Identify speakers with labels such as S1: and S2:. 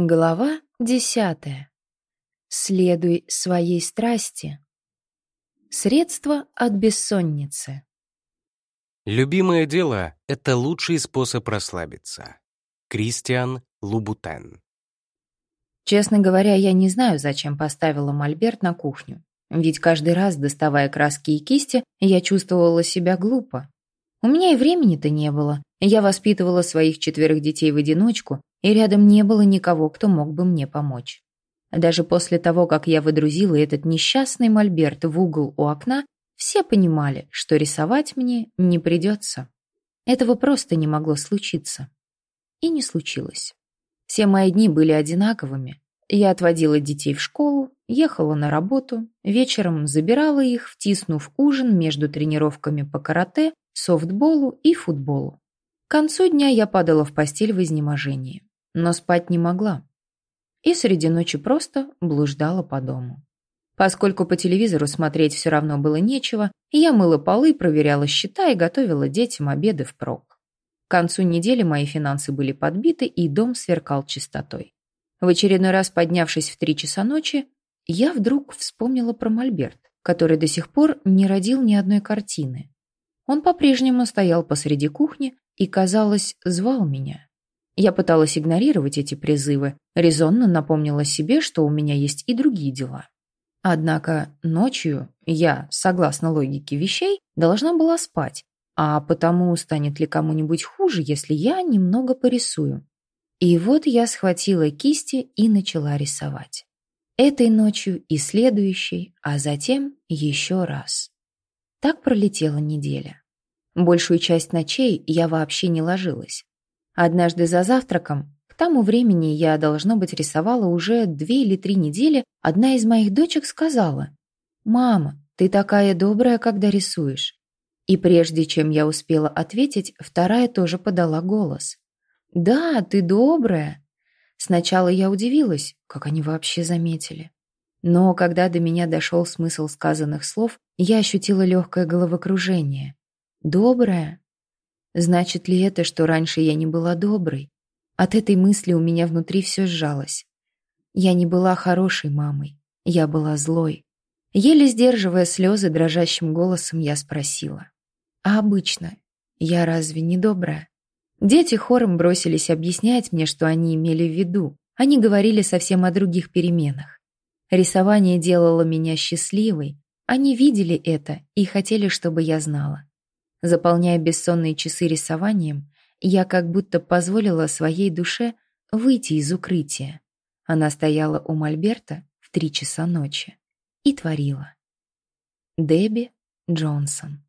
S1: Глава десятая. Следуй своей страсти. Средства от бессонницы.
S2: Любимое дело — это лучший способ расслабиться. Кристиан Лубутен.
S1: Честно говоря, я не знаю, зачем поставила мольберт на кухню. Ведь каждый раз, доставая краски и кисти, я чувствовала себя глупо. У меня и времени-то не было. Я воспитывала своих четверых детей в одиночку, и рядом не было никого, кто мог бы мне помочь. Даже после того, как я выдрузила этот несчастный мольберт в угол у окна, все понимали, что рисовать мне не придется. Этого просто не могло случиться. И не случилось. Все мои дни были одинаковыми. Я отводила детей в школу, ехала на работу, вечером забирала их, втиснув ужин между тренировками по карате, софтболу и футболу. К концу дня я падала в постель в изнеможении но спать не могла. И среди ночи просто блуждала по дому. Поскольку по телевизору смотреть все равно было нечего, я мыла полы, проверяла счета и готовила детям обеды впрок. К концу недели мои финансы были подбиты, и дом сверкал чистотой. В очередной раз, поднявшись в три часа ночи, я вдруг вспомнила про Мольберт, который до сих пор не родил ни одной картины. Он по-прежнему стоял посреди кухни и, казалось, звал меня. Я пыталась игнорировать эти призывы, резонно напомнила себе, что у меня есть и другие дела. Однако ночью я, согласно логике вещей, должна была спать, а потому станет ли кому-нибудь хуже, если я немного порисую. И вот я схватила кисти и начала рисовать. Этой ночью и следующей, а затем еще раз. Так пролетела неделя. Большую часть ночей я вообще не ложилась. Однажды за завтраком, к тому времени я, должно быть, рисовала уже две или три недели, одна из моих дочек сказала, «Мама, ты такая добрая, когда рисуешь». И прежде чем я успела ответить, вторая тоже подала голос. «Да, ты добрая». Сначала я удивилась, как они вообще заметили. Но когда до меня дошел смысл сказанных слов, я ощутила легкое головокружение. «Добрая? Значит ли это, что раньше я не была доброй? От этой мысли у меня внутри все сжалось. Я не была хорошей мамой, я была злой. Еле сдерживая слезы, дрожащим голосом я спросила. «А обычно я разве не добрая?» Дети хором бросились объяснять мне, что они имели в виду. Они говорили совсем о других переменах. Рисование делало меня счастливой. Они видели это и хотели, чтобы я знала. Заполняя бессонные часы рисованием, я как будто позволила своей душе выйти из укрытия. Она стояла у Мольберта в три часа ночи и творила. Дебби Джонсон